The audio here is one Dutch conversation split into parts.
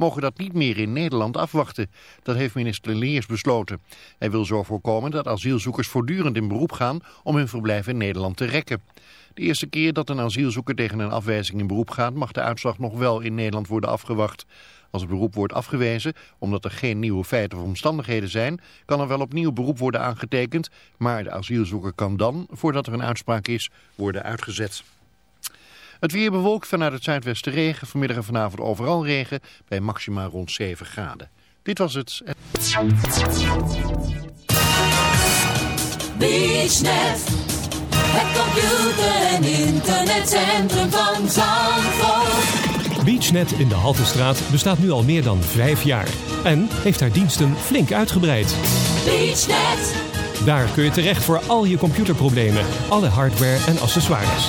mogen dat niet meer in Nederland afwachten. Dat heeft minister Leers besloten. Hij wil zo voorkomen dat asielzoekers voortdurend in beroep gaan om hun verblijf in Nederland te rekken. De eerste keer dat een asielzoeker tegen een afwijzing in beroep gaat, mag de uitslag nog wel in Nederland worden afgewacht. Als het beroep wordt afgewezen, omdat er geen nieuwe feiten of omstandigheden zijn, kan er wel opnieuw beroep worden aangetekend, maar de asielzoeker kan dan, voordat er een uitspraak is, worden uitgezet. Het weer bewolkt vanuit het zuidwesten regen, vanmiddag en vanavond overal regen, bij maxima rond 7 graden. Dit was het. BeachNet, het computer- en internetcentrum van Zandvoort. BeachNet in de Haltestraat bestaat nu al meer dan vijf jaar en heeft haar diensten flink uitgebreid. BeachNet, Daar kun je terecht voor al je computerproblemen, alle hardware en accessoires.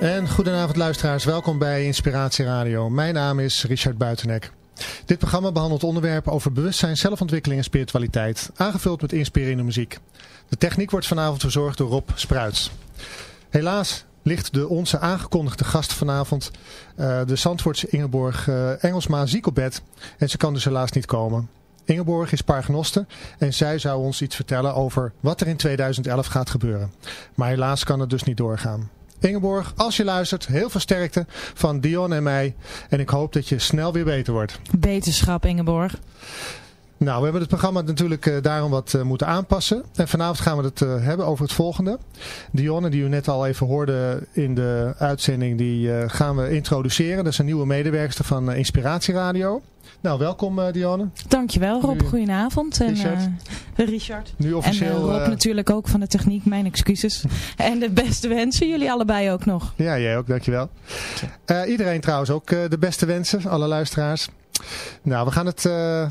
En goedenavond luisteraars, welkom bij Inspiratie Radio. Mijn naam is Richard Buitenek. Dit programma behandelt onderwerpen over bewustzijn, zelfontwikkeling en spiritualiteit, aangevuld met inspirerende muziek. De techniek wordt vanavond verzorgd door Rob Spruits. Helaas ligt de onze aangekondigde gast vanavond, eh, de Zandvoortse Ingeborg eh, Engelsma, ziek op bed en ze kan dus helaas niet komen. Ingeborg is paragnoste en zij zou ons iets vertellen over wat er in 2011 gaat gebeuren. Maar helaas kan het dus niet doorgaan. Ingeborg, als je luistert, heel veel sterkte van Dion en mij. En ik hoop dat je snel weer beter wordt. Beterschap Ingeborg. Nou, we hebben het programma natuurlijk eh, daarom wat eh, moeten aanpassen. En vanavond gaan we het eh, hebben over het volgende. Dionne, die u net al even hoorde in de uitzending, die eh, gaan we introduceren. Dat is een nieuwe medewerkster van Inspiratieradio. Nou, welkom eh Dionne. Dankjewel Rob, Nu- goedenavond. En, Richard. eh, Richard. Nu En officieel... eh, Rob natuurlijk ook van de techniek, mijn excuses. en de beste wensen, jullie allebei ook nog. Ja, jij ook, dankjewel. Eh iedereen trouwens ook de beste wensen, alle luisteraars. Nou, we gaan het eh,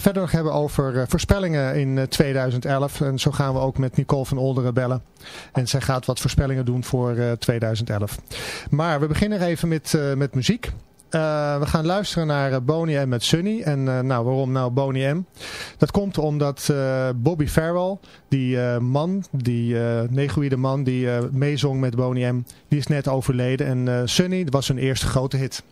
verder nog hebben over eh, voorspellingen in eh, 2011. En zo gaan we ook met Nicole van Olderen bellen. En zij gaat wat voorspellingen doen voor eh, 2011. Maar we beginnen even met, eh, met muziek. Eh, we gaan luisteren naar eh, Boney M met Sunny. En eh, nou, waarom nou Boney M? Dat komt omdat eh, Bobby Farrell, die eh, man, die eh negroïde man die eh, meezong met Boney M, die is net overleden. En eh, Sunny was zijn eerste grote hit.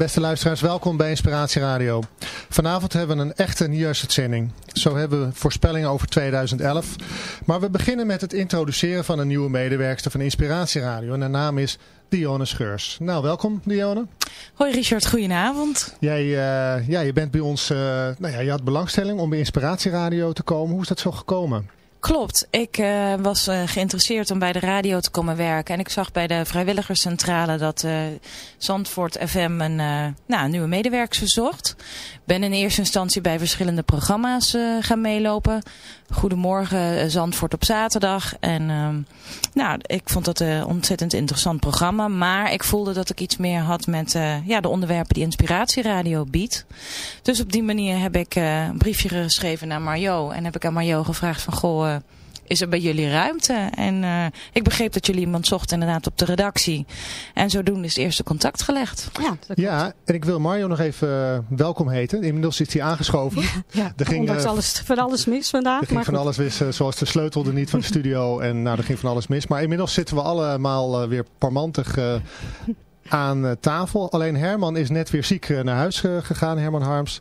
Beste luisteraars, welkom bij Inspiratie Radio. Vanavond hebben we een echte nieuwsuitzending. Zo hebben we voorspellingen over 2011. Maar we beginnen met het introduceren van een nieuwe medewerkster van Inspiratie Radio. En haar naam is Dionne Scheurs. Nou, welkom Dionne. Hoi Richard, goedenavond. Jij, eh, ja, je bent bij ons, eh, nou ja, je had belangstelling om bij Inspiratie Radio te komen. Hoe is dat zo gekomen? Klopt. Ik eh, was eh, geïnteresseerd om bij de radio te komen werken. En ik zag bij de vrijwilligerscentrale dat eh, Zandvoort FM een, nou, een nieuwe medewerker verzocht. Ben in eerste instantie bij verschillende programma's gaan meelopen. Goedemorgen Zandvoort op zaterdag. En ehm, nou, ik vond dat een ontzettend interessant programma. Maar ik voelde dat ik iets meer had met ja, de onderwerpen die Inspiratieradio biedt. Dus op die manier heb ik een briefje geschreven naar Mario. En heb ik aan Mario gevraagd van, goh, is er bij jullie ruimte? En eh, ik begreep dat jullie iemand zochten inderdaad op de redactie. En zodoende is het eerste contact gelegd. Ja, Ja, en ik wil Mario nog even eh, welkom heten. Inmiddels is hij aangeschoven. Ja, Er ging, ondanks eh, alles, van alles mis vandaag. Er ging maar van goed. alles mis, zoals de sleutel er niet van de studio. En nou, er ging van alles mis. Maar inmiddels zitten we allemaal weer parmantig eh, aan tafel. Alleen Herman is net weer ziek naar huis gegaan, Herman Harms.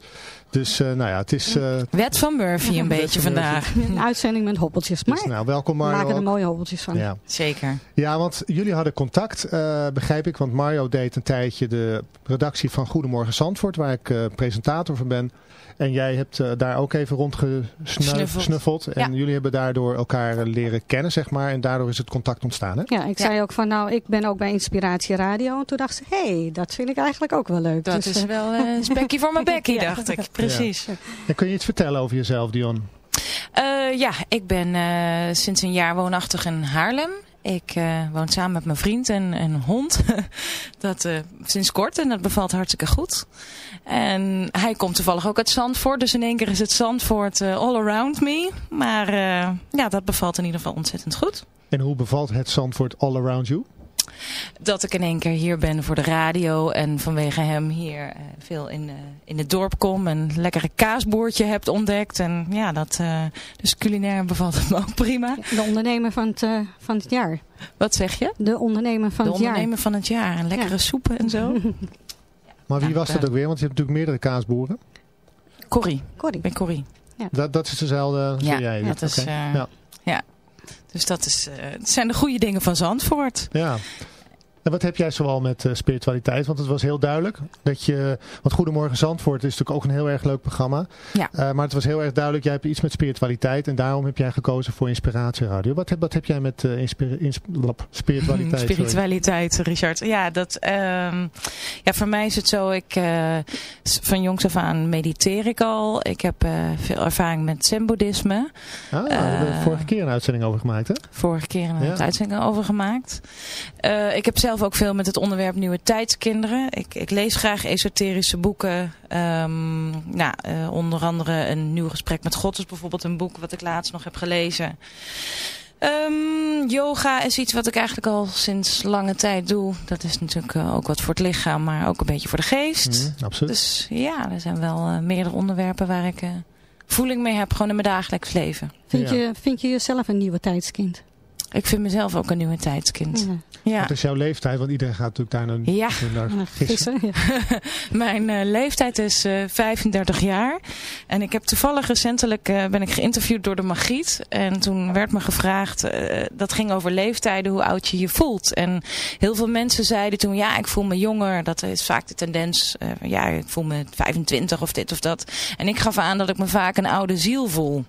Dus eh, nou ja, het is... eh, Wet van Murphy een beetje vandaag. Een uitzending met hobbeltjes. Maar dus, nou, welkom we Mario. maken er ook. mooie hobbeltjes van. Ja. Zeker. ja, want jullie hadden contact, eh, begrijp ik. Want Mario deed een tijdje de redactie van Goedemorgen Zandvoort, waar ik eh, presentator van ben. En jij hebt eh, daar ook even Snuffeld. rondgesnuffeld. En Ja. jullie hebben daardoor elkaar eh, leren kennen, zeg maar. En daardoor is het contact ontstaan, hè? Ja, ik Ja. zei ook van nou, ik ben ook bij Inspiratie Radio. En toen dacht ze, hé, hey, dat vind ik eigenlijk ook wel leuk. Dat Dus, is eh, wel eh spekkie voor mijn bekkie, Ja. dacht ik. Precies. En kun je iets vertellen over jezelf, Dion? Eh, ja, ik ben eh, sinds een jaar woonachtig in Haarlem. Ik eh, woon samen met mijn vriend en en een hond. dat eh, sinds kort en dat bevalt hartstikke goed. En hij komt toevallig ook uit Zandvoort. Dus in één keer is het Zandvoort eh, all around me. Maar ja, dat bevalt in ieder geval ontzettend goed. En hoe bevalt het Zandvoort all around you? Dat ik in één keer hier ben voor de radio. En vanwege hem hier eh, veel in, eh, in het dorp kom. En een lekkere kaasboertje hebt ontdekt. En ja, dat, eh, dus culinair bevalt het me ook prima. de ondernemer van het, eh, van het jaar. Wat zeg je? De ondernemer van de het jaar. ondernemer van het jaar. En lekkere Ja. soepen en zo. Maar wie Ja, was dat ja. ook weer? Want je hebt natuurlijk meerdere kaasboeren. Corrie. Corrie. Ik ben Corrie. Dat, dat is dezelfde Ja, jij. dat is, eh, ja. Dus dat is, eh, het zijn de goede dingen van Zandvoort. ja. En wat heb jij zoal met eh, spiritualiteit? Want het was heel duidelijk dat je... Want Goedemorgen Zandvoort is natuurlijk ook een heel erg leuk programma. Ja. Eh, maar het was heel erg duidelijk, jij hebt iets met spiritualiteit. En daarom heb jij gekozen voor Inspiratieradio. Wat heb, wat heb jij met lap- spiritualiteit? sorry? Spiritualiteit, Richard. Ja, dat, ehm, ja, voor mij is het zo, ik, van jongs af aan mediteer ik al. Ik heb veel ervaring met zen-boeddhisme. Ah, daar hebben we vorige keer een uitzending over gemaakt, hè? Vorige keer een Ja. uitzending over gemaakt. Ik heb zelf ook veel met het onderwerp nieuwe tijdskinderen. Ik, ik lees graag esoterische boeken. Ehm, nou, eh, onder andere een nieuw gesprek met God is bijvoorbeeld een boek wat ik laatst nog heb gelezen. Ehm, yoga is iets wat ik eigenlijk al sinds lange tijd doe. Dat is natuurlijk eh, ook wat voor het lichaam, maar ook een beetje voor de geest. Mhm, absoluut. Dus ja, er zijn wel eh, meerdere onderwerpen waar ik eh, voeling mee heb, gewoon in mijn dagelijks leven. Vind, Ja. je, vind je jezelf een nieuwe tijdskind? Ik vind mezelf ook een nieuwe tijdskind. Ja. Ja. Wat is jouw leeftijd? Want iedereen gaat natuurlijk daar naar, Ja. naar Ja, gissen. ja. Mijn eh, leeftijd is eh 35 jaar. En ik heb toevallig recentelijk eh, ben ik geïnterviewd door de Magiet. En toen werd me gevraagd, eh, dat ging over leeftijden, hoe oud je je voelt. En heel veel mensen zeiden toen, ja, ik voel me jonger. Dat is vaak de tendens, eh, ja, ik voel me 25 of dit of dat. En ik gaf aan dat ik me vaak een oude ziel voel.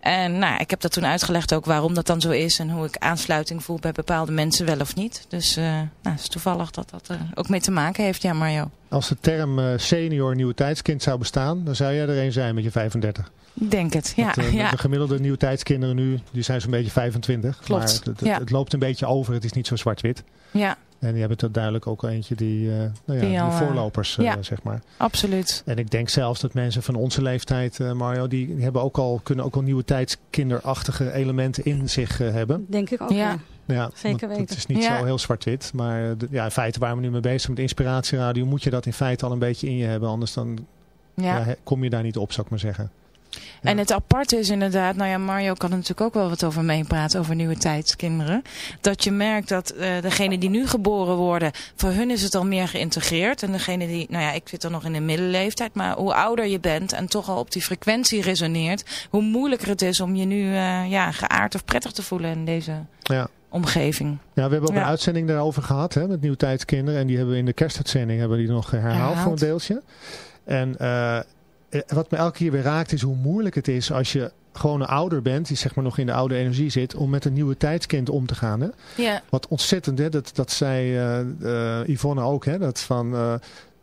En nou, ik heb dat toen uitgelegd ook waarom dat dan zo is en hoe ik aansluiting voel bij bepaalde mensen wel of niet. Dus eh, nou, het is toevallig dat dat er ook mee te maken heeft, ja Mario. Als de term eh, senior nieuwe tijdskind zou bestaan, dan zou jij er een zijn met je 35. Ik denk het, ja. Eh, de- ja. De gemiddelde nieuwe tijdskinderen nu, die zijn zo'n beetje 25. Klopt, Maar het, het, ja. het loopt een beetje over, het is niet zo zwart-wit. ja, En die hebben er duidelijk ook eentje die, eh, nou ja, Die al, eh, voorlopers, eh, ja. zeg maar. absoluut. En ik denk zelfs dat mensen van onze leeftijd, eh, Mario, die die hebben ook al, kunnen ook al nieuwe tijdskinderachtige elementen in zich hebben. Denk ik ook, Ja. ja. Ja, Zeker want weten. Het is niet Ja. zo heel zwart-wit. Maar eh, de- ja, in feite waar we nu mee bezig zijn met inspiratieradio, moet je dat in feite al een beetje in je hebben. Anders dan Ja. kom je daar niet op, zou ik maar zeggen. En het aparte is inderdaad, nou ja, Mario kan er natuurlijk ook wel wat over meepraten, over nieuwe tijdskinderen. Dat je merkt dat eh degenen die nu geboren worden, voor hun is het al meer geïntegreerd. En degene die, nou ja, ik zit dan nog in de middenleeftijd, maar hoe ouder je bent en toch al op die frequentie resoneert, hoe moeilijker het is om je nu eh, ja, geaard of prettig te voelen in deze Ja. omgeving. Ja, we hebben ook Ja. een uitzending daarover gehad hè, met Nieuwtijdskinderen. En die hebben we in de kerstuitzending hebben die nog herhaald Herhaald. voor een deeltje. En eh, wat me elke keer weer raakt is hoe moeilijk het is als je gewoon een ouder bent, die zeg maar nog in de oude energie zit, om met een nieuwe tijdskind om te gaan. Hè? Ja. Wat ontzettend, hè? Dat, dat zei eh, eh, Yvonne ook, hè? Dat, van, eh,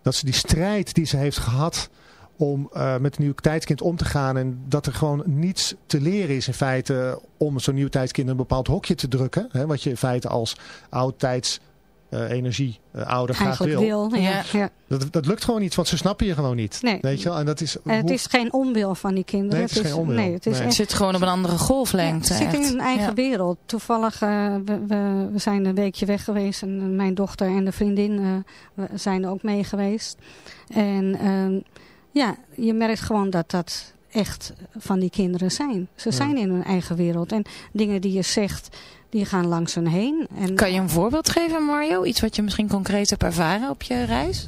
dat ze die strijd die ze heeft gehad om eh, met een nieuw tijdskind om te gaan en dat er gewoon niets te leren is in feite om zo'n nieuw tijdskind in een bepaald hokje te drukken. Hè? Wat je in feite als oud-tijds eh, energie eh, ouder graag wil. wil. Ja. Dat, dat lukt gewoon niet, want ze snappen je gewoon niet. Nee. Weet je wel? En dat is, En het hoe- is geen onwil van die kinderen. Nee, het is geen onwil. Nee, het is Nee. Het echt zit gewoon op een andere golflengte. Ja, ze zitten in hun eigen Ja. wereld. Toevallig, eh, we, we, we zijn een weekje weg geweest. En mijn dochter en de vriendin eh, zijn er ook mee geweest. En ehm, ja, je merkt gewoon dat dat echt van die kinderen zijn. Ze Ja. zijn in hun eigen wereld. En dingen die je zegt, die gaan langs hun heen. En, Kan je een voorbeeld geven, Mario? Iets wat je misschien concreet hebt ervaren op je reis?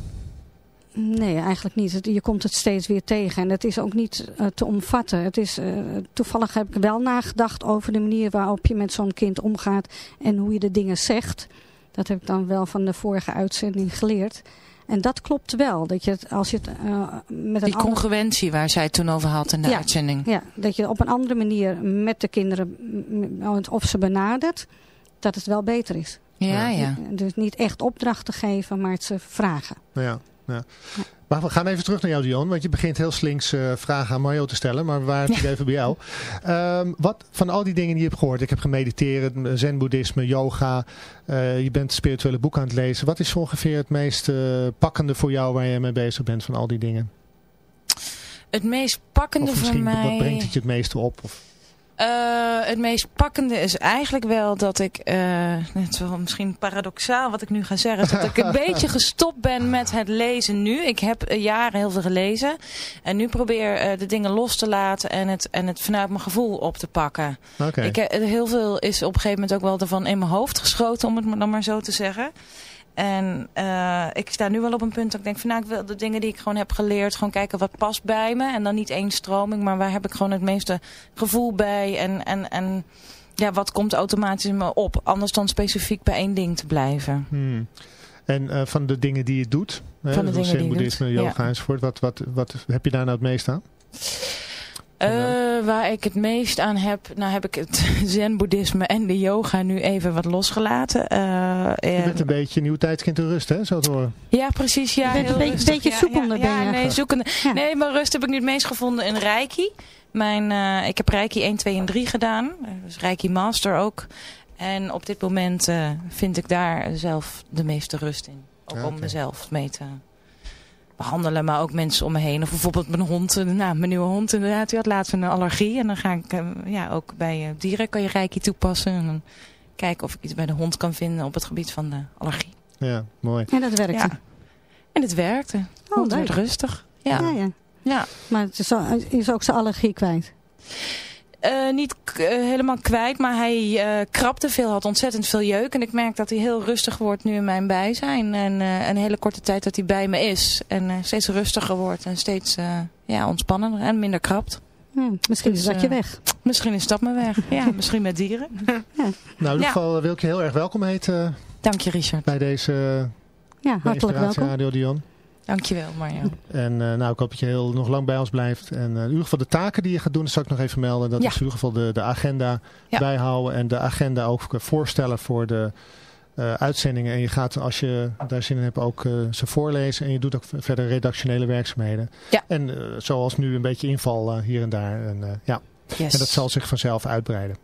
Nee, eigenlijk niet. Je komt het steeds weer tegen. En het is ook niet eh, te omvatten. Het is, eh, toevallig heb ik wel nagedacht over de manier waarop je met zo'n kind omgaat. En hoe je de dingen zegt. Dat heb ik dan wel van de vorige uitzending geleerd. En dat klopt wel. Dat je het, als je het eh, met een Die congruentie waar zij het toen over had in de Ja. uitzending. Ja, dat je op een andere manier met de kinderen, of ze benadert, dat het wel beter is. Ja, ja. Dus niet echt opdrachten geven, maar het ze vragen. Ja, ja. Maar we gaan even terug naar jou, Dion. Want je begint heel slinks eh, vragen aan Mario te stellen. Maar we waren natuurlijk even bij jou. Ehm, wat van al die dingen die je hebt gehoord. Ik heb gemediteerd, zen-boeddhisme, yoga. eh, je bent spirituele boeken aan het lezen. Wat is ongeveer het meest eh, pakkende voor jou waar je mee bezig bent van al die dingen? Het meest pakkende voor mij... wat brengt het je het meeste op? Of, Eh, het meest pakkende is eigenlijk wel dat ik, eh, het is wel misschien paradoxaal wat ik nu ga zeggen, dat ik een beetje gestopt ben met het lezen nu. Ik heb eh, jaren heel veel gelezen en nu probeer de dingen los te laten en het, en het vanuit mijn gevoel op te pakken. Oké. Ik, heel veel is op een gegeven moment ook wel ervan in mijn hoofd geschoten, om het dan maar zo te zeggen. En eh, ik sta nu wel op een punt dat ik denk van nou, ik wil de dingen die ik gewoon heb geleerd, gewoon kijken wat past bij me. En dan niet één stroming, maar waar heb ik gewoon het meeste gevoel bij. En, en, en ja, wat komt automatisch in me op. Anders dan specifiek bij één ding te blijven. Hmm. En eh, van de dingen die je doet, hè, Van de dingen die je zen-boeddhisme, doet, yoga ja. enzovoort. Wat, wat, wat heb je daar nou het meest aan? Eh, waar ik het meest aan heb, nou heb ik het zen-boeddhisme en de yoga nu even wat losgelaten. Eh, Je en- bent een beetje nieuw tijdskind in rust, hè? Zo te horen. Ja, precies. Ja, Je bent heel een beetje- rustig. beetje Ja, zoekende ja, ben ja, nee, zoekende. Ja. Nee, maar rust heb ik nu het meest gevonden in Reiki. Mijn, eh, ik heb Reiki 1, 2 en 3 gedaan. Dus Reiki Master ook. En op dit moment eh, vind ik daar zelf de meeste rust in. Ook Ja, om mezelf mee te behandelen, maar ook mensen om me heen. Of bijvoorbeeld mijn hond, eh, nou, mijn nieuwe hond inderdaad. Die had laatst een allergie. En dan ga ik, eh, ja, ook bij eh, dieren kan je Reiki toepassen. En dan kijken of ik iets bij de hond kan vinden op het gebied van de allergie. Ja, mooi. En dat werkt. Ja. En het werkte. Oh, Hond werd rustig. Ja. Ja, ja. ja. Maar het is ook zijn allergie kwijt. Eh, niet eh, helemaal kwijt, maar hij eh krabde veel, had ontzettend veel jeuk. En ik merk dat hij heel rustig wordt nu in mijn bijzijn. En eh, een hele korte tijd dat hij bij me is. En eh, steeds rustiger wordt en steeds eh, ja, ontspannender en minder krabt. Ja, misschien Dus, is dat je weg. Misschien is dat mijn weg. Ja, misschien met dieren. Nou, in ieder Ja. geval wil ik je heel erg welkom heten Dank je Richard. bij deze Ja, hartelijk welkom. Radio Dion. Dank je wel Marjo. En eh, nou, ik hoop dat je heel nog lang bij ons blijft. En eh, in ieder geval de taken die je gaat doen, dat zal ik nog even melden. Dat Ja. is in ieder geval de, de agenda Ja. bijhouden. En de agenda ook voorstellen voor de eh, uitzendingen. En je gaat, als je daar zin in hebt, ook ze voorlezen. En je doet ook verder redactionele werkzaamheden. Ja. En zoals nu een beetje inval hier en daar. En, ja. Yes. en dat zal zich vanzelf uitbreiden.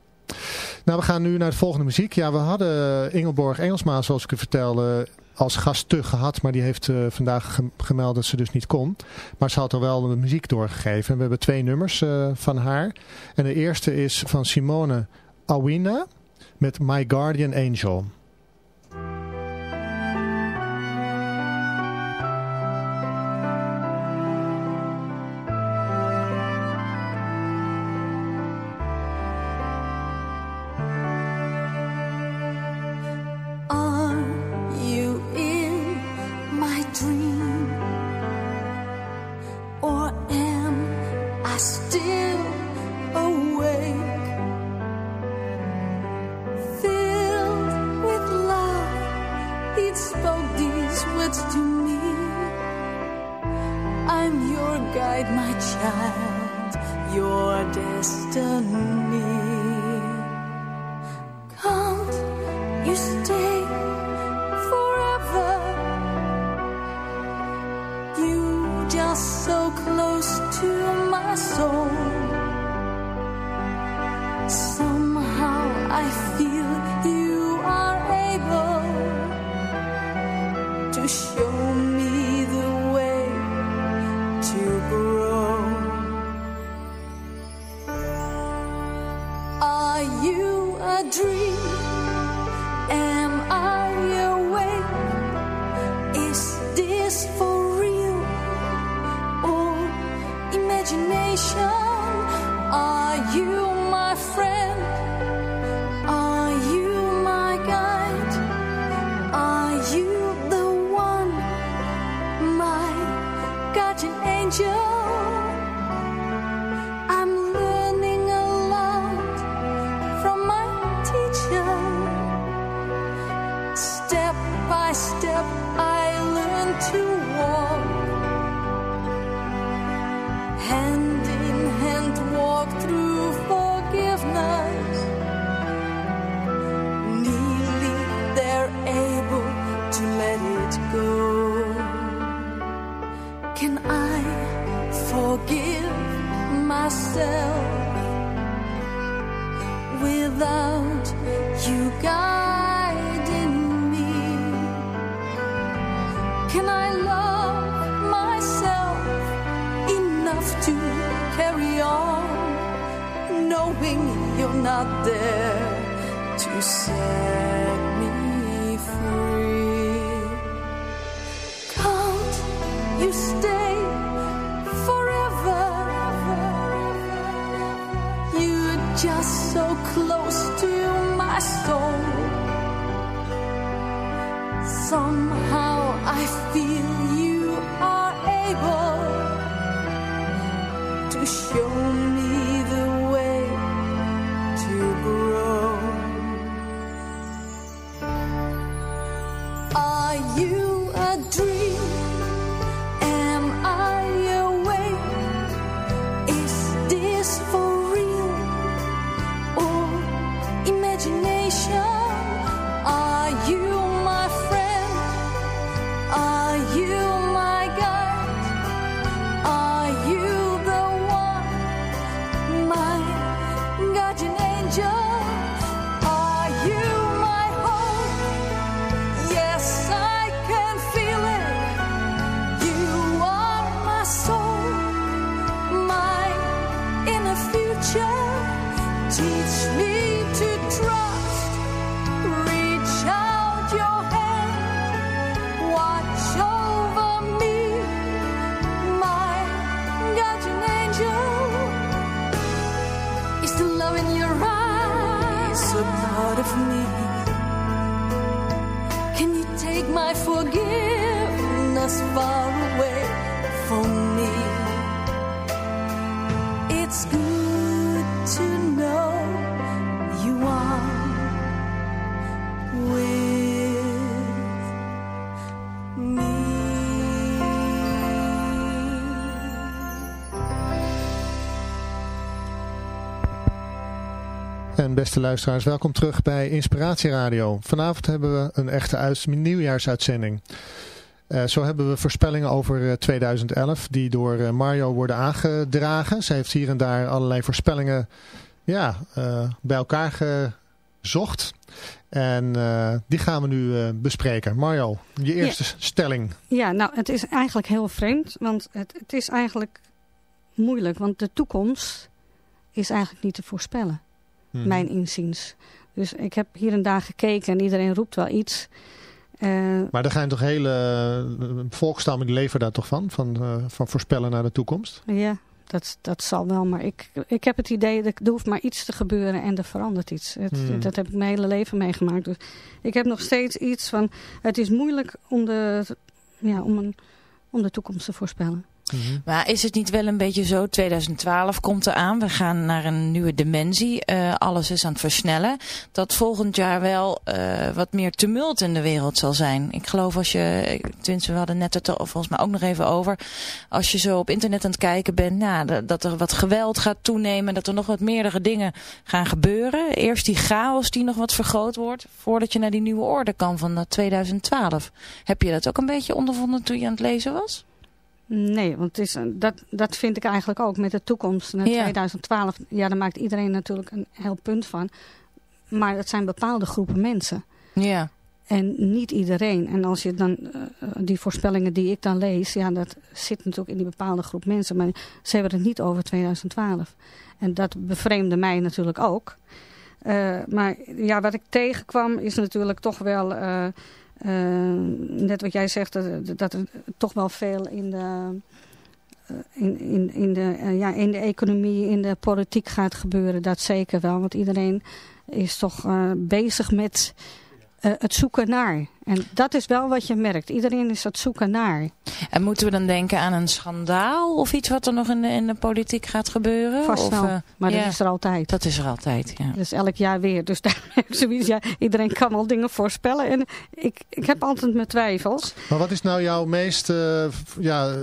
Nou, we gaan nu naar de volgende muziek. Ja, we hadden Ingelborg Engelsma, zoals ik u vertelde, als gast te gehad. Maar die heeft eh, vandaag gem- gemeld dat ze dus niet kon. Maar ze had al wel de muziek doorgegeven. We hebben twee nummers eh, van haar. En de eerste is van Simone Awina met My Guardian Angel. Beste luisteraars, welkom terug bij Inspiratie Radio. Vanavond hebben we een echte uit, nieuwjaarsuitzending. Eh, zo hebben we voorspellingen over eh, 2011 die door eh, Mario worden aangedragen. Zij heeft hier en daar allerlei voorspellingen ja, eh, bij elkaar gezocht. En eh, die gaan we nu eh, bespreken. Mario, je eerste stelling. Ja, nou, het is eigenlijk heel vreemd, want het, het is eigenlijk moeilijk, want de toekomst is eigenlijk niet te voorspellen, Mhm. mijn inziens. Dus ik heb hier en daar gekeken en iedereen roept wel iets. Eh, Maar er gaan toch hele eh, volkstammen die leven daar toch van? Van, eh, van voorspellen naar de toekomst? ja, dat, dat zal wel, maar ik, ik heb het idee dat er hoeft maar iets te gebeuren en er verandert iets. Het, Hmm. Dat heb ik mijn hele leven meegemaakt. Dus ik heb nog steeds iets van, het is moeilijk om de, ja, om een, om de toekomst te voorspellen. Maar is het niet wel een beetje zo, 2012 komt eraan, we gaan naar een nieuwe dimensie, eh, alles is aan het versnellen, dat volgend jaar wel eh, wat meer tumult in de wereld zal zijn. Ik geloof als je, tenminste we hadden net het er volgens mij ook nog even over, als je zo op internet aan het kijken bent, nou, dat- er wat geweld gaat toenemen, dat er nog wat meerdere dingen gaan gebeuren. Eerst die chaos die nog wat vergroot wordt, voordat je naar die nieuwe orde kan van dat 2012. Heb je dat ook een beetje ondervonden toen je aan het lezen was? Nee, want het is, dat, dat vind ik eigenlijk ook met de toekomst naar Ja. 2012. Ja, daar maakt iedereen natuurlijk een heel punt van. Maar het zijn bepaalde groepen mensen. Ja. En niet iedereen. En als je dan eh, die voorspellingen die ik dan lees, ja, dat zit natuurlijk in die bepaalde groep mensen. Maar ze hebben het niet over 2012. En dat bevreemde mij natuurlijk ook. Eh, maar ja, wat ik tegenkwam is natuurlijk toch wel, eh, eh, net wat jij zegt, dat, dat er toch wel veel in de, eh, in, in, in, de, eh, ja, in de economie, in de politiek gaat gebeuren. Dat zeker wel, want iedereen is toch eh, bezig met eh, het zoeken naar. En dat is wel wat je merkt. Iedereen is het zoeken naar. En moeten we dan denken aan een schandaal of iets wat er nog in de, in de politiek gaat gebeuren? Vast of, wel, eh, maar ja, dat is er altijd. dat is er altijd, ja. Dat is elk jaar weer. Dus daar heb ik zoiets, ja, iedereen kan al dingen voorspellen. En ik, ik heb altijd mijn twijfels. Maar wat is nou jouw meest eh, ja,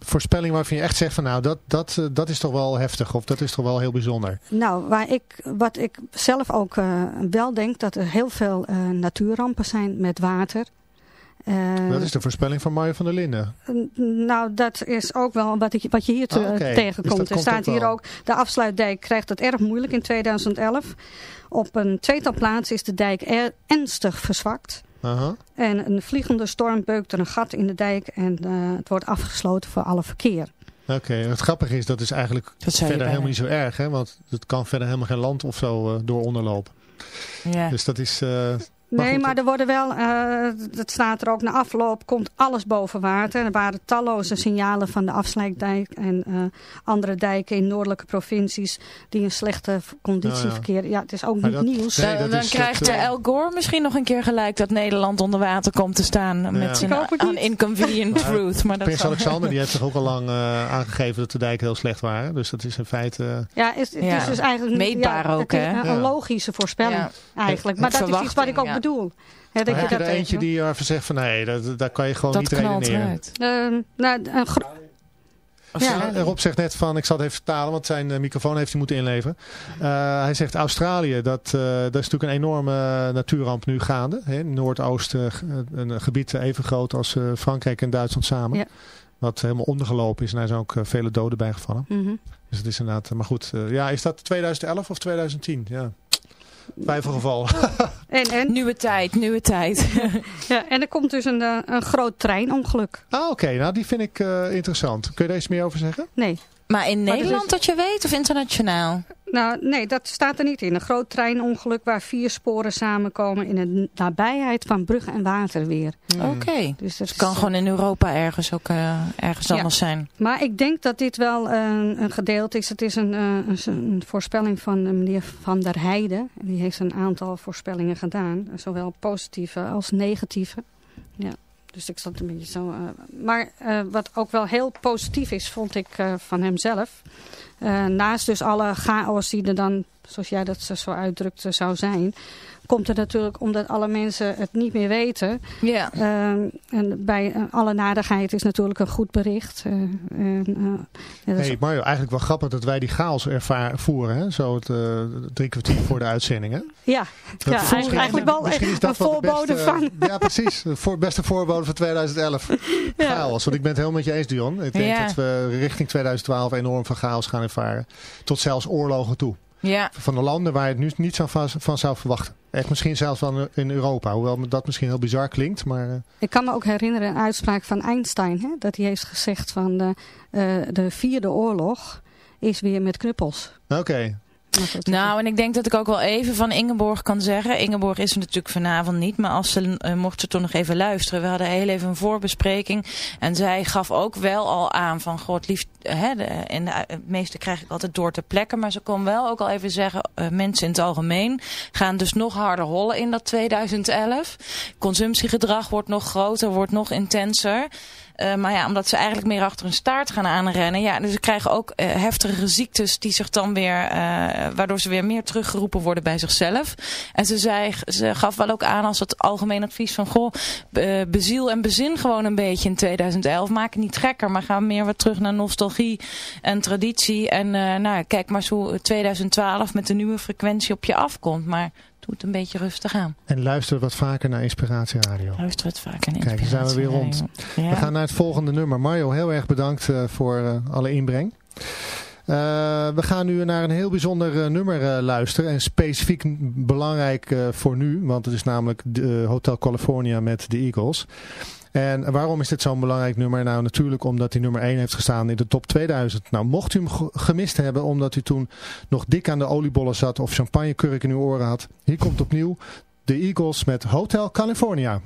voorspelling waarvan je echt zegt van nou dat, dat, dat is toch wel heftig of dat is toch wel heel bijzonder? Nou, waar ik, wat ik zelf ook wel denk, dat er heel veel eh, natuurrampen zijn met water. Eh, dat is de voorspelling van Mario van der Linden. Nou, dat is ook wel wat, ik, wat je hier te- Ah. Dus tegenkomt. dat er staat ook hier wel. ook, de afsluitdijk krijgt het erg moeilijk in 2011. Op een tweetal plaatsen is de dijk er- ernstig verzwakt. Aha. En een vliegende storm beukt er een gat in de dijk en eh, het wordt afgesloten voor alle verkeer. Oké, het grappige is dat is eigenlijk Dat verder helemaal niet zo erg hè, want het kan verder helemaal geen land of zo eh, door onderlopen. Ja. Dus dat is... eh, Maar nee, goed, maar er worden wel, eh dat staat er ook, na afloop komt alles boven water. Er waren talloze signalen van de afsluitdijk en eh, andere dijken in noordelijke provincies die in slechte conditie Nou ja. verkeren. Ja, het is ook Maar niet dat- nieuws. Nee, dan krijgt eh, eh, Al Gore misschien nog een keer gelijk dat Nederland onder water komt te staan. Met zijn het inconvenient Maar truth. Maar Prins Alexander die heeft toch ook al lang eh, aangegeven dat de dijken heel slecht waren. Dus dat is in feite... eh, Ja, is, het Ja. is dus eigenlijk niet- Meetbaar ja, ook, het hè? Een, een logische voorspelling Ja. eigenlijk. Maar dat is iets wat ik ook. Bedoel. Hè, dat maar je heb je dat er eentje even- die ervan zegt van nee, dat, daar kan je gewoon dat niet knalt redeneren. eruit. Ehm, nou, een Ja. Rob zegt net van, ik zal het even vertalen, want zijn eh, microfoon heeft hij moeten inleveren. Eh, hij zegt Australië, dat, eh, dat is natuurlijk een enorme eh, natuurramp nu gaande. Hè? Noordoosten, eh, een gebied even groot als eh, Frankrijk en Duitsland samen. Ja. Wat helemaal ondergelopen is en daar zijn ook eh, vele doden bijgevallen. Mhm. Dus het is inderdaad, maar goed. eh, ja, is dat 2011 of 2010? Ja. Twijfelgeval. En, en, Nieuwe tijd, nieuwe tijd. ja, en er komt dus een, eh, een groot treinongeluk. ah, oké. Nou, die vind ik eh, interessant. Kun je daar iets meer over zeggen? Nee. Maar in Maar er Nederland is- dat je weet of internationaal? Nou, nee, dat staat er niet in. Een groot treinongeluk waar vier sporen samenkomen in de nabijheid van brug en waterweer. Oké. Dus dat Het kan is, gewoon in Europa ergens ook eh, ergens Ja. anders zijn. Maar ik denk dat dit wel eh, een gedeelte is. Het is een, eh, een, een voorspelling van eh, meneer Van der Heijden. Die heeft een aantal voorspellingen gedaan. Zowel positieve als negatieve. Ja. Dus ik zat een beetje zo... eh, maar eh, wat ook wel heel positief is, vond ik eh, van hemzelf. Naast dus alle chaos die er dan, zoals jij dat zo uitdrukte, zou zijn... komt er natuurlijk omdat alle mensen het niet meer weten... Ja. Ehm, en bij eh, alle nadigheid is natuurlijk een goed bericht. Eh, en, eh, ja, Hey Mario, eigenlijk wel grappig dat wij die chaos ervaren voeren. Hè? Zo het, eh, drie kwartier voor de uitzending. Hè? ja, Dat ja eigenlijk, eigenlijk wel misschien is een dat wel de voorbode beste- van. Ja, precies. De voor, beste voorbode van 2011. Chaos. Want ik ben het helemaal met je eens, Dion. Ik denk Ja. dat we richting 2012 enorm van chaos gaan ervaren. Tot zelfs oorlogen toe. Ja. Van de landen waar je het nu niet zo van, van zou verwachten. Echt misschien zelfs van in Europa. Hoewel dat misschien heel bizar klinkt. Maar eh, Ik kan me ook herinneren een uitspraak van Einstein. Hè, dat hij heeft gezegd van de, eh, de vierde oorlog is weer met knuppels. oké. Nou, en ik denk dat ik ook wel even van Ingeborg kan zeggen. Ingeborg is er natuurlijk vanavond niet, maar als ze, eh, mocht ze toch nog even luisteren. We hadden heel even een voorbespreking. En zij gaf ook wel al aan van, god lief, hè, de, en de, het meeste krijg ik altijd door te plekken. Maar ze kon wel ook al even zeggen, eh, mensen in het algemeen gaan dus nog harder hollen in dat 2011. Consumptiegedrag wordt nog groter, wordt nog intenser. Eh, maar ja, omdat ze eigenlijk meer achter hun staart gaan aanrennen. Ja, dus ze krijgen ook eh, heftige ziektes die zich dan weer, eh, waardoor ze weer meer teruggeroepen worden bij zichzelf. En ze, zei, ze gaf wel ook aan als het algemeen advies van, goh, be- beziel en bezin gewoon een beetje in 2011. Maak het niet gekker, maar ga meer wat terug naar nostalgie en traditie. En nou, kijk maar eens hoe 2012 met de nieuwe frequentie op je afkomt. Maar doe het een beetje rustig aan. En luister wat vaker naar Inspiratie Radio. Luister het vaker naar Kijk, dan zijn we weer rond. Inspiratie. We gaan naar het volgende nummer. Mario, heel erg bedankt eh, voor eh, alle inbreng. Eh, we gaan nu naar een heel bijzonder nummer luisteren. En specifiek belangrijk voor nu. Want het is namelijk de, Hotel California met de Eagles. En waarom is dit zo'n belangrijk nummer? Nou natuurlijk omdat hij nummer 1 heeft gestaan in de top 2000. Nou mocht u hem ge- gemist hebben omdat u toen nog dik aan de oliebollen zat. Of champagnekurk in uw oren had. Hier komt opnieuw de Eagles met Hotel California.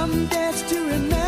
Some dance to remember,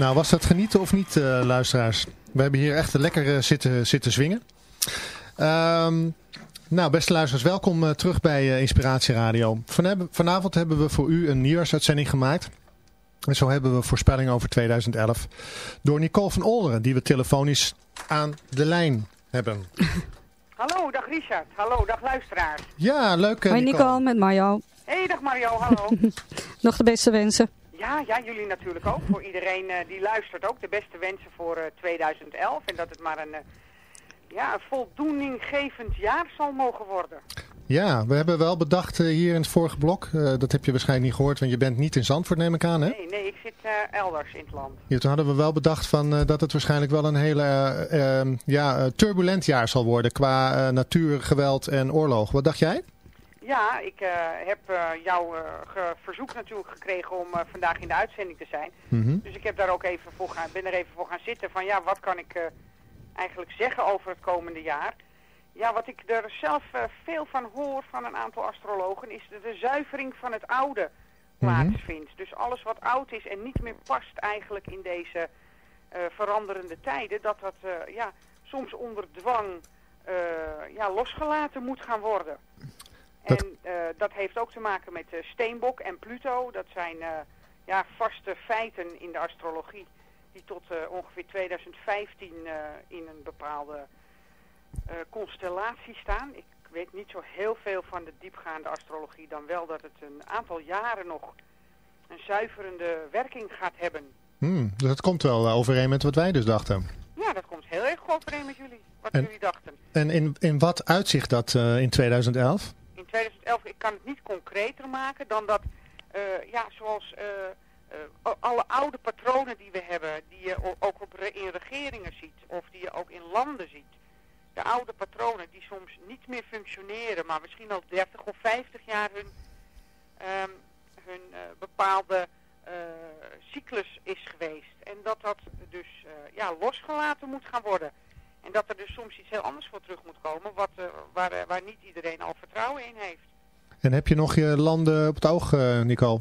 Nou, was dat genieten of niet, eh, luisteraars? We hebben hier echt lekker eh, zitten, zitten zwingen. Ehm, nou, beste luisteraars, welkom eh, terug bij Inspiratie Radio. Van vanavond hebben we voor u een nieuwsuitzending gemaakt. En zo hebben we voorspelling over 2011 door Nicole van Olderen, die we telefonisch aan de lijn hebben. Hallo, dag Richard. Hallo, dag luisteraars. Ja, leuk Hoi Nicole, met Mario. Hey, dag Mario, hallo. Nog de beste wensen. Ja, ja, jullie natuurlijk ook. Voor iedereen eh, die luistert ook de beste wensen voor eh, 2011. En dat het maar een, eh, ja, een voldoeninggevend jaar zal mogen worden. Ja, we hebben wel bedacht eh, hier in het vorige blok, eh, dat heb je waarschijnlijk niet gehoord, want je bent niet in Zandvoort neem ik aan hè? Nee, nee, ik zit eh, elders in het land. Ja, toen hadden we wel bedacht van, eh, dat het waarschijnlijk wel een hele eh, eh, ja, eh, turbulent jaar zal worden qua eh, natuurgeweld en oorlog. Wat dacht jij? Ja, ik eh, heb eh, jouw eh, verzoek natuurlijk gekregen om vandaag in de uitzending te zijn. Mhm. Dus ik heb daar ook even voor gaan, ben er even voor gaan zitten van ja, wat kan ik eigenlijk zeggen over het komende jaar? Ja, wat ik er zelf veel van hoor van een aantal astrologen is dat de zuivering van het oude plaatsvindt. Dus alles wat oud is en niet meer past eigenlijk in deze veranderende tijden, dat dat ja, soms onder dwang ja, losgelaten moet gaan worden. Dat- En eh, dat heeft ook te maken met eh, Steenbok en Pluto. Dat zijn eh, ja, vaste feiten in de astrologie die tot ongeveer 2015 eh, in een bepaalde constellatie staan. Ik weet niet zo heel veel van de diepgaande astrologie, dan wel dat het een aantal jaren nog een zuiverende werking gaat hebben. Hmm, dus dat komt wel overeen met wat wij dus dachten. Ja, dat komt heel erg overeen met jullie, wat En- jullie dachten. En in, in wat uitzicht dat in 2011? In 2011, ik kan het niet concreter maken dan dat, eh, ja, zoals eh, eh, alle oude patronen die we hebben, die je ook op in regeringen ziet, of die je ook in landen ziet. De oude patronen die soms niet meer functioneren, maar misschien al 30 of 50 jaar hun, ehm, hun bepaalde cyclus is geweest. En dat dat dus ja, losgelaten moet gaan worden. En dat er dus soms iets heel anders voor terug moet komen, wat, eh, waar, eh, waar niet iedereen al vertrouwen in heeft. En heb je nog je landen op het oog, eh, Nicole?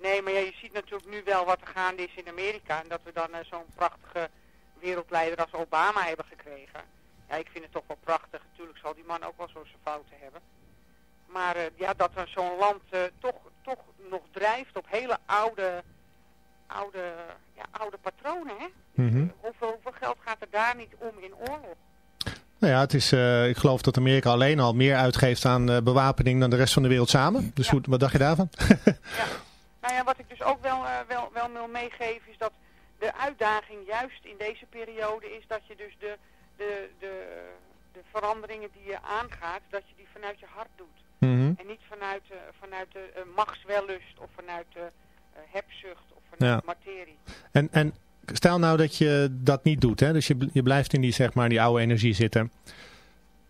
Nee, maar ja, je ziet natuurlijk nu wel wat er gaande is in Amerika. En dat we dan zo'n prachtige wereldleider als Obama hebben gekregen. Ja, ik vind het toch wel prachtig. Natuurlijk zal die man ook wel zo zijn fouten hebben. Maar ja, dat er zo'n land toch, toch nog drijft op hele oude, oude, ja, oude patronen, hè? Mhm. Hoeveel, hoeveel geld gaat er daar niet om in oorlog? Nou ja, het is, eh, ik geloof dat Amerika alleen al meer uitgeeft aan eh, bewapening dan de rest van de wereld samen. Dus hoe, wat dacht je daarvan? Nou ja, wat ik dus ook wel, wel, wel wil meegeven is dat de uitdaging juist in deze periode is dat je dus de, de, de, de veranderingen die je aangaat, dat je die vanuit je hart doet. Mhm. En niet vanuit, vanuit de machtswellust of vanuit de hebzucht Ja. materie. En, en stel nou dat je dat niet doet, hè? dus je, je blijft in die, zeg maar, die oude energie zitten.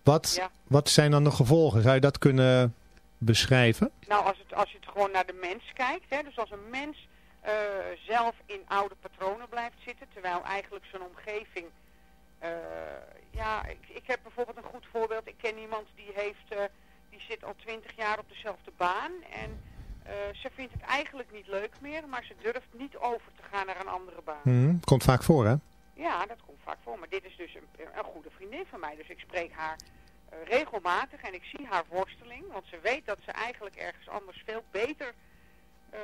Wat, Ja. wat zijn dan de gevolgen? Zou je dat kunnen beschrijven? Nou, als, het, als je het gewoon naar de mens kijkt, hè, dus als een mens eh, zelf in oude patronen blijft zitten, terwijl eigenlijk zijn omgeving... eh, ja, ik, ik heb bijvoorbeeld een goed voorbeeld. Ik ken iemand die heeft, eh, die zit al twintig jaar op dezelfde baan en eh, ze vindt het eigenlijk niet leuk meer, maar ze durft niet over te gaan naar een andere baan. Mhm. Komt vaak voor, hè? Ja, dat komt vaak voor. Maar dit is dus een, een goede vriendin van mij. Dus ik spreek haar eh, regelmatig en ik zie haar worsteling. Want ze weet dat ze eigenlijk ergens anders veel beter eh,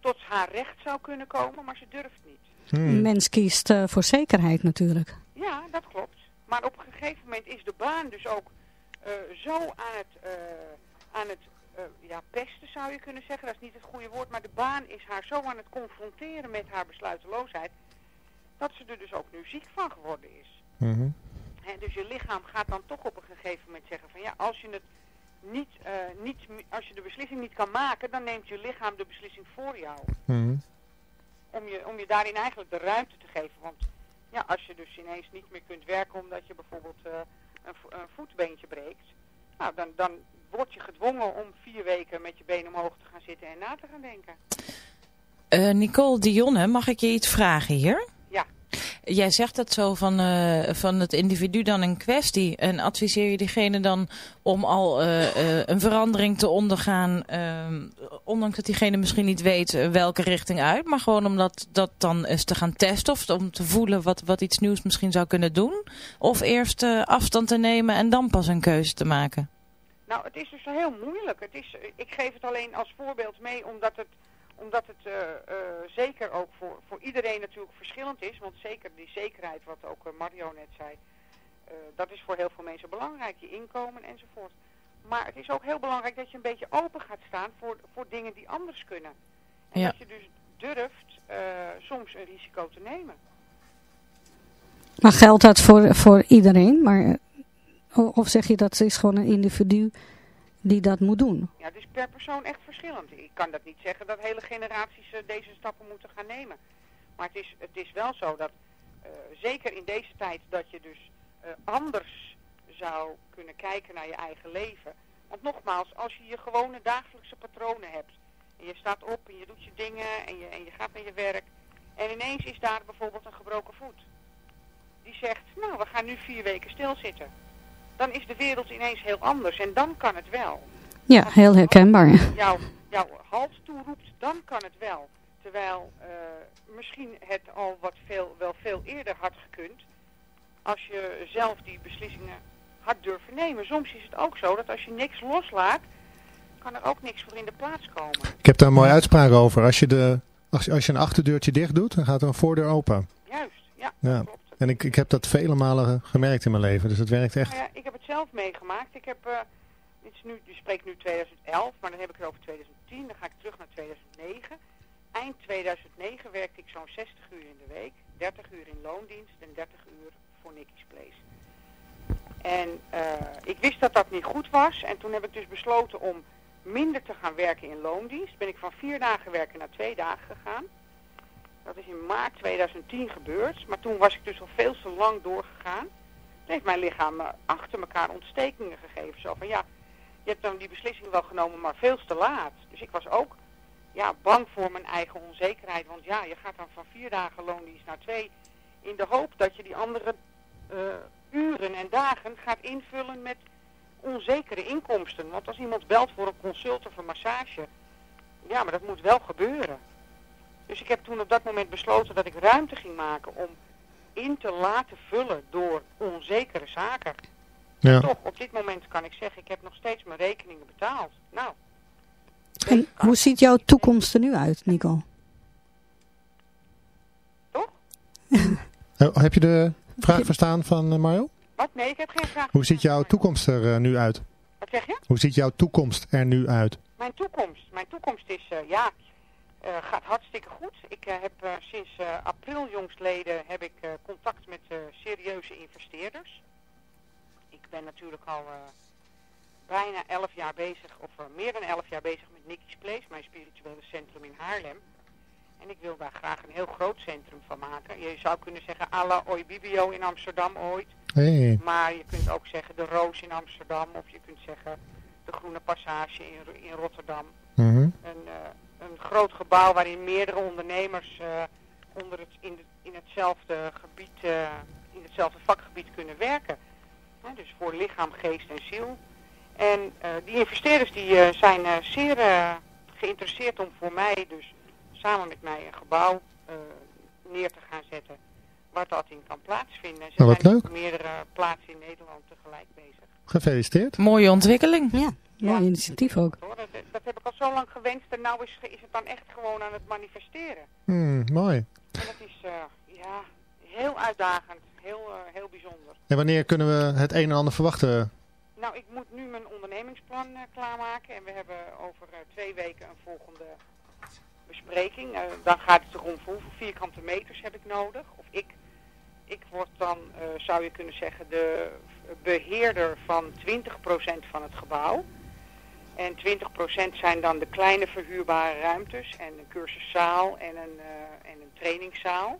tot haar recht zou kunnen komen. Maar ze durft niet. Een mens kiest eh, voor zekerheid natuurlijk. Ja, dat klopt. Maar op een gegeven moment is de baan dus ook eh, zo aan het, eh, aan het eh, ja, pesten zou je kunnen zeggen. Dat is niet het goede woord. Maar de baan is haar zo aan het confronteren met haar besluiteloosheid. Dat ze er dus ook nu ziek van geworden is. Mhm. Dus je lichaam gaat dan toch op een gegeven moment zeggen van ja, als je het niet, eh, niet, als je de beslissing niet kan maken, dan neemt je lichaam de beslissing voor jou. Mhm. Om je, om je daarin eigenlijk de ruimte te geven. Want ja, als je dus ineens niet meer kunt werken omdat je bijvoorbeeld eh, een, een voetbeentje breekt, nou dan, dan word je gedwongen om vier weken met je benen omhoog te gaan zitten en na te gaan denken. Eh, Nicole Dionne, mag ik je iets vragen hier? Ja. Jij zegt het zo van, eh, van het individu dan in kwestie. En adviseer je diegene dan om al eh, een verandering te ondergaan, ehm, ondanks dat diegene misschien niet weet welke richting uit, maar gewoon om dat, dat dan eens te gaan testen of om te voelen wat, wat iets nieuws misschien zou kunnen doen? Of eerst afstand te nemen en dan pas een keuze te maken? Nou, het is dus heel moeilijk. Het is, ik geef het alleen als voorbeeld mee omdat het, omdat het eh, eh, zeker ook voor, voor iedereen natuurlijk verschillend is. Want zeker die zekerheid, wat ook eh, Mario net zei, eh, dat is voor heel veel mensen belangrijk. Je inkomen enzovoort. Maar het is ook heel belangrijk dat je een beetje open gaat staan voor, voor dingen die anders kunnen. En Ja. dat je dus durft eh, soms een risico te nemen. Maar geldt dat voor, voor iedereen? Maar, eh, of zeg je dat is gewoon een individu die dat moet doen? Ja, het is per persoon echt verschillend. Ik kan dat niet zeggen dat hele generaties deze stappen moeten gaan nemen. Maar het is, het is wel zo dat, eh, zeker in deze tijd, dat je dus eh, anders zou kunnen kijken naar je eigen leven. Want nogmaals, als je je gewone dagelijkse patronen hebt, en je staat op en je doet je dingen en je, en je gaat naar je werk, en ineens is daar bijvoorbeeld een gebroken voet. Die zegt, nou, we gaan nu vier weken stilzitten. Dan is de wereld ineens heel anders en dan kan het wel Ja, heel herkenbaar. jouw, jouw halt toeroept, dan kan het wel. Terwijl eh, misschien het al wat veel, wel veel eerder had gekund als je zelf die beslissingen had durven nemen. Soms is het ook zo dat als je niks loslaat, kan er ook niks voor in de plaats komen. Ik heb daar een mooie uitspraak over. Als je, de, als, je- als je een achterdeurtje dicht doet, dan gaat er een voordeur open. Juist, ja. Ja. En ik, ik heb dat vele malen gemerkt in mijn leven. Dus het werkt echt. Nou ja, ik heb het zelf meegemaakt. Ik heb, eh dit nu, je spreekt nu 2011, maar dan heb ik het over 2010. Dan ga ik terug naar 2009. Eind 2009 werkte ik zo'n 60 uur in de week. 30 uur in loondienst en 30 uur voor Nicky's Place. En eh, ik wist dat dat niet goed was. En toen heb ik dus besloten om minder te gaan werken in loondienst. Ben ik van vier dagen werken naar twee dagen gegaan. Dat is in maart 2010 gebeurd. Maar toen was ik dus al veel te lang doorgegaan. Toen heeft mijn lichaam eh, achter elkaar ontstekingen gegeven. Zo van ja, je hebt dan die beslissing wel genomen, maar veel te laat. Dus ik was ook ja, bang voor mijn eigen onzekerheid. Want ja, je gaat dan van vier dagen loondienst naar twee. In de hoop dat je die andere eh, uren en dagen gaat invullen met onzekere inkomsten. Want als iemand belt voor een consult of een massage, ja, maar dat moet wel gebeuren. Dus ik heb toen op dat moment besloten dat ik ruimte ging maken om in te laten vullen door onzekere zaken. Ja. Toch, op dit moment kan ik zeggen, ik heb nog steeds mijn rekeningen betaald. Nou, En hoe ziet jouw toekomst er nu uit, Nico? Eh, heb je de vraag verstaan van eh, Mario? Wat? Nee, ik heb geen vraag. Hoe ziet jouw toekomst er eh, nu uit? Wat zeg je? Hoe ziet jouw toekomst er nu uit? Mijn toekomst. Mijn toekomst is, eh, ja, gaat hartstikke goed. Ik eh, heb eh, sinds eh, april jongstleden heb ik eh, contact met eh, serieuze investeerders. Ik ben natuurlijk al eh, bijna elf jaar bezig, of eh, meer dan elf jaar bezig met Nicky's Place, mijn spirituele centrum in Haarlem. En ik wil daar graag een heel groot centrum van maken. Je zou kunnen zeggen à la Oi Bibio in Amsterdam ooit. Hey. Maar je kunt ook zeggen de Roos in Amsterdam. Of je kunt zeggen de Groene Passage in, in Rotterdam. Een, eh, een groot gebouw waarin meerdere ondernemers eh, onder het, in, de, in hetzelfde gebied, eh, in hetzelfde vakgebied kunnen werken. Dus voor lichaam, geest en ziel. En eh, die investeerders die, zijn zeer geïnteresseerd om voor mij dus samen met mij een gebouw neer te gaan zetten waar dat in kan plaatsvinden. En ze Nou, wat zijn leuk. op meerdere plaatsen in Nederland tegelijk bezig. Gefeliciteerd. Mooie ontwikkeling. Ja, mooi initiatief ook. Dat, dat heb ik al zo lang gewenst en nou is, is het dan echt gewoon aan het manifesteren. Hmm, mooi. En dat is eh, ja, heel uitdagend, heel, eh, heel bijzonder. En wanneer kunnen we het een en ander verwachten? Nou, ik moet nu mijn ondernemingsplan eh, klaarmaken en we hebben over eh, twee weken een volgende bespreking. Eh, dan gaat het erom voor hoeveel vierkante meters heb ik nodig. Of ik, ik word dan, eh, zou je kunnen zeggen, de beheerder van 20% van het gebouw. En 20% zijn dan de kleine verhuurbare ruimtes en een cursuszaal en een, eh, en een trainingszaal.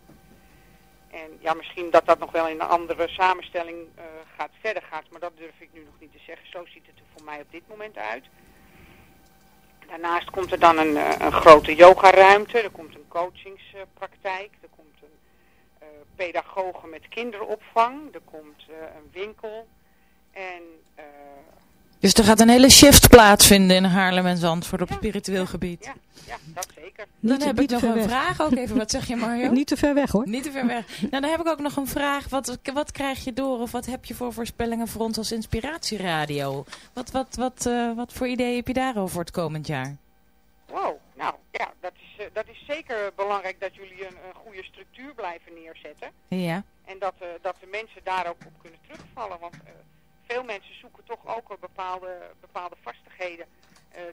En ja, misschien dat dat nog wel in een andere samenstelling eh, gaat verder gaat, maar dat durf ik nu nog niet te zeggen. Zo ziet het er voor mij op dit moment uit. Daarnaast komt er dan een, een grote yogaruimte, er komt een coachingspraktijk, er komt een eh pedagoge met kinderopvang, er komt eh, een winkel en eh, Dus er gaat een hele shift plaatsvinden in Haarlem en Zandvoort op spiritueel gebied. ja, ja, dat zeker. Dan Niet heb ik nog een weg. vraag ook even. Wat zeg je Mario? Niet te ver weg hoor. Niet te ver weg. Nou, dan heb ik ook nog een vraag. Wat, wat krijg je door of wat heb je voor voorspellingen voor ons als inspiratieradio? Wat, wat, wat, eh, wat voor ideeën heb je daarover voor het komend jaar? Wow, nou ja, dat is, eh, dat is zeker belangrijk dat jullie een, een goede structuur blijven neerzetten. Ja. En dat, eh, dat de mensen daar ook op kunnen terugvallen. Want eh, veel mensen zoeken toch ook een bepaalde, bepaalde vastigheden.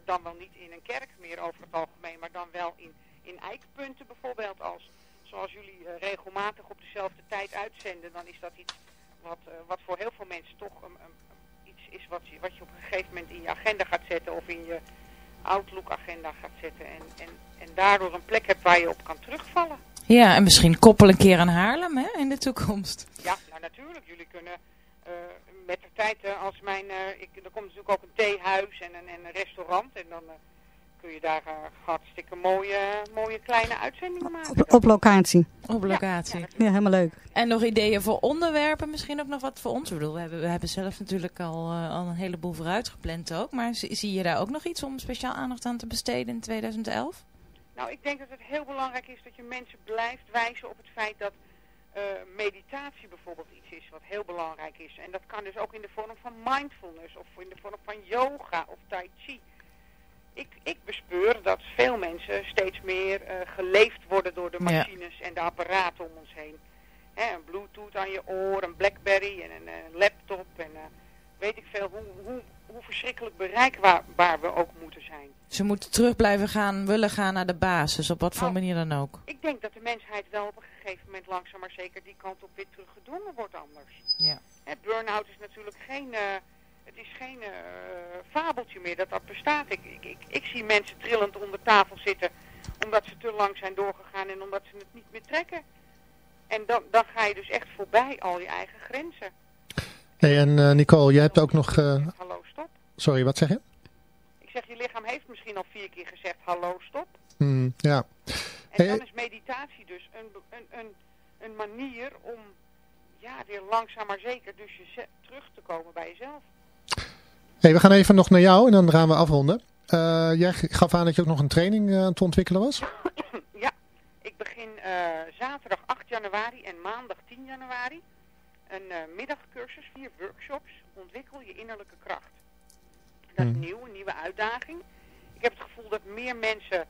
dan wel niet in een kerk meer over het algemeen, maar dan wel in, in eikpunten bijvoorbeeld. Als, zoals jullie regelmatig op dezelfde tijd uitzenden, dan is dat iets wat, wat voor heel veel mensen toch een- iets is wat je, wat je op een gegeven moment in je agenda gaat zetten of in je Outlook-agenda gaat zetten. En, en, en daardoor een plek hebt waar je op kan terugvallen. Ja, en misschien koppel een keer aan Haarlem hè, in de toekomst. Ja, nou natuurlijk. Jullie kunnen eh, met de tijd, eh, als mijn, eh, ik, er komt natuurlijk ook een theehuis en een, en een restaurant. En dan kun je daar eh, hartstikke mooie, mooie kleine uitzendingen maken. Op, op locatie. Op locatie. Ja, helemaal leuk. En nog ideeën voor onderwerpen, misschien ook nog wat voor ons. Ik bedoel, we hebben, we hebben zelf natuurlijk al, eh, al een heleboel vooruit gepland ook. Maar zie, zie je daar ook nog iets om speciaal aandacht aan te besteden in 2011? Nou, ik denk dat het heel belangrijk is dat je mensen blijft wijzen op het feit dat eh, meditatie bijvoorbeeld iets is wat heel belangrijk is. En dat kan dus ook in de vorm van mindfulness of in de vorm van yoga of tai chi. Ik, ik bespeur dat veel mensen steeds meer eh, geleefd worden door de Ja. machines en de apparaten om ons heen. Hè, een bluetooth aan je oor, een blackberry en een eh, laptop en eh, weet ik veel hoe, hoe, hoe verschrikkelijk bereikbaar we ook moeten zijn. Ze moeten terug blijven gaan, willen gaan naar de basis, op wat voor manier dan ook. Ik denk dat de mensheid wel op een gegeven moment langzaam maar zeker die kant op weer terug gedwongen wordt anders. Ja. Burn-out is natuurlijk geen, het is geen eh, fabeltje meer dat dat bestaat. Ik, ik, ik, ik zie mensen trillend onder tafel zitten omdat ze te lang zijn doorgegaan en omdat ze het niet meer trekken. En dan, dan ga je dus echt voorbij al je eigen grenzen. Hey, en eh, Nicole, jij hebt ook nog... eh, Hallo, stop. sorry, wat zeg je? Ik zeg, je lichaam heeft misschien al vier keer gezegd hallo, stop. Hmm, ja. En Hey, dan is meditatie dus een, een, een, een manier om ja, weer langzaam maar zeker dus je terug te komen bij jezelf. Hey, we gaan even nog naar jou en dan gaan we afronden. Eh, jij gaf aan dat je ook nog een training eh, aan het ontwikkelen was. ja, ik begin eh, zaterdag 8 januari en maandag 10 januari een middagcursus, vier workshops, ontwikkel je innerlijke kracht. Dat is Hmm. nieuw, een nieuwe uitdaging. Ik heb het gevoel dat meer mensen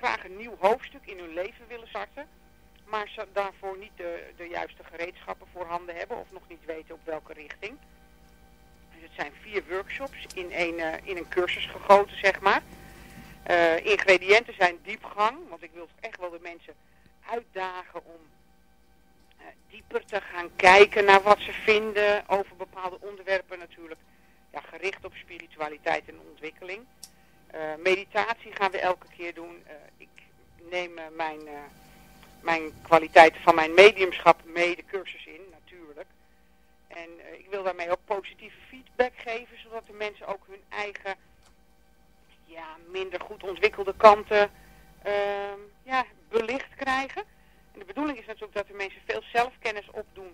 graag een nieuw hoofdstuk in hun leven willen starten. maar ze daarvoor niet de, de juiste gereedschappen voorhanden hebben of nog niet weten op welke richting. Dus het zijn vier workshops in een, eh, in een cursus gegoten, zeg maar. Eh, ingrediënten zijn diepgang, want ik wil echt wel de mensen uitdagen om eh, dieper te gaan kijken naar wat ze vinden over bepaalde onderwerpen natuurlijk. Ja, gericht op spiritualiteit en ontwikkeling. Meditatie gaan we elke keer doen. Ik neem mijn, mijn kwaliteiten van mijn mediumschap mee de cursus in. En eh, ik wil daarmee ook positieve feedback geven, zodat de mensen ook hun eigen ja, minder goed ontwikkelde kanten ehm, ja, belicht krijgen. En de bedoeling is natuurlijk dat de mensen veel zelfkennis opdoen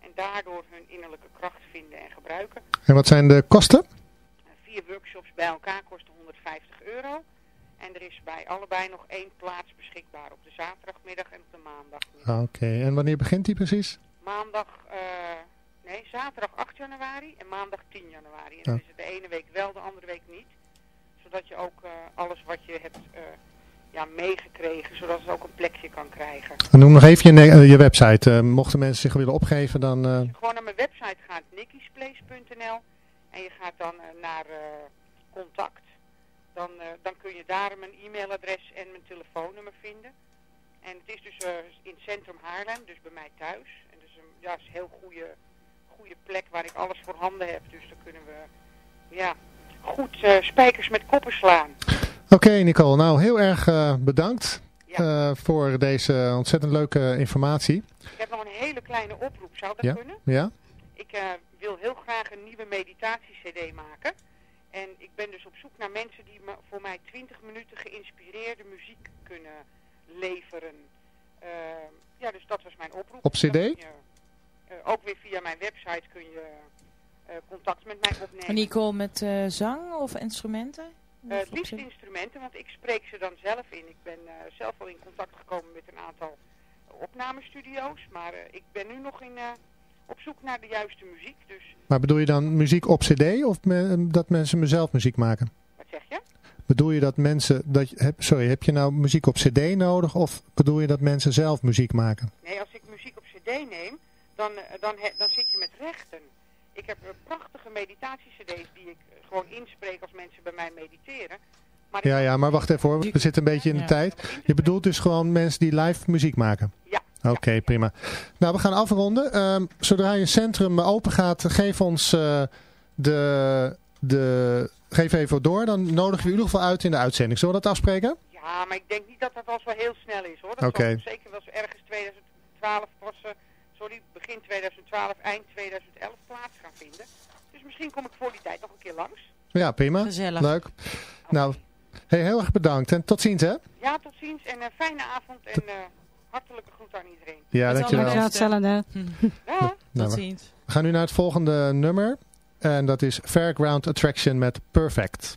en daardoor hun innerlijke kracht vinden en gebruiken. En wat zijn de kosten? Vier workshops bij elkaar kosten 150 euro. En er is bij allebei nog één plaats beschikbaar op de zaterdagmiddag en op de maandagmiddag. Ah, Oké, en wanneer begint die precies? Maandag, eh, nee, zaterdag 8 januari en maandag 10 januari. En dan is het de ene week wel, de andere week niet. Zodat je ook eh, alles wat je hebt eh, ja, meegekregen, zodat het ook een plekje kan krijgen. Dan noem nog even je, eh, je website. Mochten mensen zich willen opgeven, dan... Gewoon naar mijn website gaat, nikkisplace.nl. En je gaat dan naar contact. Dan, dan kun je daar mijn e-mailadres en mijn telefoonnummer vinden. En het is dus in het centrum Haarlem, dus bij mij thuis. En dat is een, ja, is een heel goede, goede plek waar ik alles voor handen heb. Dus dan kunnen we ja, goed eh, spijkers met koppen slaan. Oké Nicole, nou heel erg eh, bedankt eh, voor deze ontzettend leuke informatie. Ik heb nog een hele kleine oproep, zou dat Ja? kunnen? Ja? Ik wil heel graag een nieuwe meditatie-cd maken. En ik ben dus op zoek naar mensen die me voor mij 20 minuten geïnspireerde muziek kunnen leveren. Ja, dus dat was mijn oproep. Op cd? Ook weer via mijn website kun je eh, contact met mij opnemen. Nicole met eh, zang of instrumenten? Eh, Of het liefst instrumenten, want ik spreek ze dan zelf in. Ik ben eh, zelf al in contact gekomen met een aantal opnamestudio's. Maar eh, ik ben nu nog in, eh, op zoek naar de juiste muziek. Dus Maar bedoel je dan muziek op cd of me- dat mensen mezelf muziek maken? wat zeg je? Bedoel je dat mensen, dat, je- heb, sorry, heb je nou muziek op cd nodig of bedoel je dat mensen zelf muziek maken? Nee, als ik muziek op cd neem, dan, eh, dan, he- dan zit je met rechten. Ik heb eh, prachtige meditatie-cd's die ik eh, gewoon inspreek als mensen bij mij mediteren. Maar Ja, ja, maar wacht even hoor, we zitten een beetje in de tijd. Je bedoelt dus gewoon mensen die live muziek maken? Ja. Oké, prima. Nou, we gaan afronden. Ehm, zodra je centrum open gaat, geef ons eh, de, de... Geef even door, dan nodigen we u in ieder geval uit in de uitzending. Zullen we dat afspreken? Ja, maar ik denk niet dat dat al zo heel snel is hoor. Dat Oké. zal zeker wel ergens 2012 pas, eh, sorry, begin 2012, eind 2011 plaats gaan vinden. Dus misschien kom ik voor die tijd nog een keer langs. Ja, prima. Gezellig. Leuk. Nou, hey, heel erg bedankt en tot ziens hè. Ja, tot ziens en een fijne avond en eh, hartelijke groet aan iedereen. Ja, dankjewel. Ja, hetzelfde. Ja. Nou, we- We gaan nu naar het volgende nummer. En dat is Fairground Attraction met Perfect.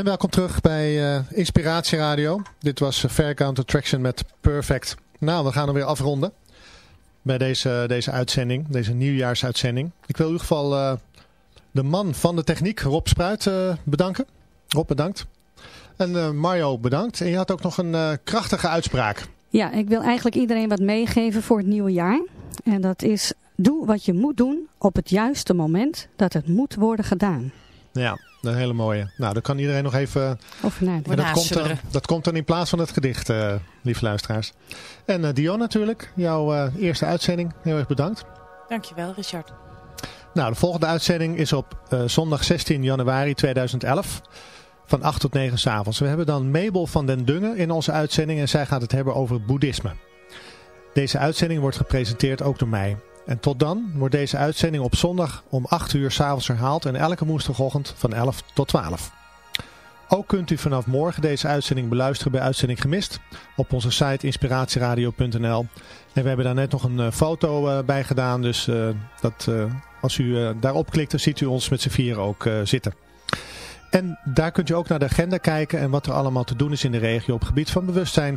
En welkom terug bij eh, Inspiratie Radio. Dit was uh, Faircount Attraction met Perfect. Nou, we gaan hem weer afronden bij deze, deze uitzending, deze nieuwjaarsuitzending. Ik wil in ieder geval eh, de man van de techniek, Rob Spruit, eh, bedanken. Rob, bedankt. En eh, Mario, bedankt. En je had ook nog een eh, krachtige uitspraak. Ja, ik wil eigenlijk iedereen wat meegeven voor het nieuwe jaar. En dat is, doe wat je moet doen op het juiste moment dat het moet worden gedaan. Ja, een hele mooie. Nou, daar kan iedereen nog even... Over nadenken. Dat, komt dan, dat komt dan in plaats van het gedicht, eh lieve luisteraars. En eh, Dion natuurlijk, jouw eh, eerste uitzending. Heel erg bedankt. Dankjewel, Richard. Nou, de volgende uitzending is op eh, zondag 16 januari 2011 van 8 tot 9 s'avonds. We hebben dan Mabel van den Dungen in onze uitzending en zij gaat het hebben over boeddhisme. Deze uitzending wordt gepresenteerd ook door mij. En tot dan wordt deze uitzending op zondag om 8 uur s'avonds herhaald en elke woensdagochtend van 11 tot 12. Ook kunt u vanaf morgen deze uitzending beluisteren bij Uitzending Gemist op onze site inspiratieradio.nl. En we hebben daar net nog een eh, foto eh, bij gedaan, dus eh, dat, als u daarop klikt dan ziet u ons met z'n vieren ook zitten. En daar kunt u ook naar de agenda kijken en wat er allemaal te doen is in de regio op gebied van bewustzijn.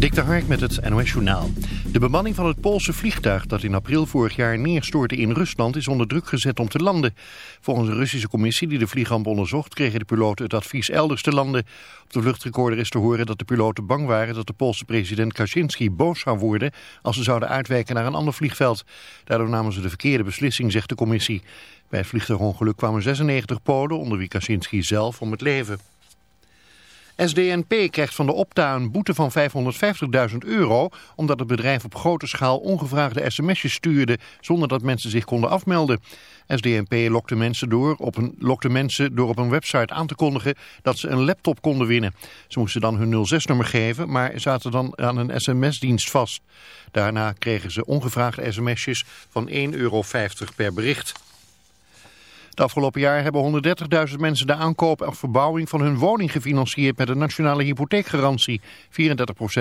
Dik de Hark met het NOS Journaal. De bemanning van het Poolse vliegtuig dat in april vorig jaar neerstortte in Rusland is onder druk gezet om te landen. Volgens een Russische commissie die de vliegramp onderzocht kregen de piloten het advies elders te landen. Op de vluchtrecorder is te horen dat de piloten bang waren dat de Poolse president Kaczynski boos zou worden als ze zouden uitwijken naar een ander vliegveld. Daardoor namen ze de verkeerde beslissing, zegt de commissie. Bij het vliegtuigongeluk kwamen 96 Polen, onder wie Kaczynski zelf, om het leven. SDNP krijgt van de Opta een boete van 550.000 euro... omdat het bedrijf op grote schaal ongevraagde sms'jes stuurde... zonder dat mensen zich konden afmelden. SDNP lokte mensen, door op een, lokte mensen door op een website aan te kondigen dat ze een laptop konden winnen. Ze moesten dan hun 06-nummer geven, maar zaten dan aan een sms-dienst vast. Daarna kregen ze ongevraagde sms'jes van 1,50 euro per bericht. Het afgelopen jaar hebben 130.000 mensen de aankoop en verbouwing van hun woning gefinancierd met een nationale hypotheekgarantie.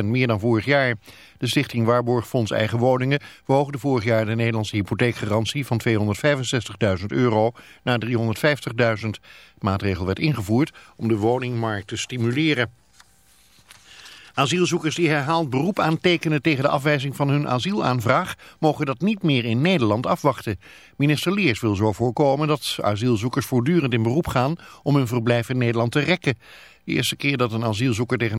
34% meer dan vorig jaar. De stichting Waarborgfonds Eigen Woningen verhoogde vorig jaar de Nederlandse hypotheekgarantie van 265.000 euro naar 350.000. De maatregel werd ingevoerd om de woningmarkt te stimuleren. Asielzoekers die herhaald beroep aantekenen tegen de afwijzing van hun asielaanvraag mogen dat niet meer in Nederland afwachten. Minister Leers wil zo voorkomen dat asielzoekers voortdurend in beroep gaan om hun verblijf in Nederland te rekken. De eerste keer dat een asielzoeker tegen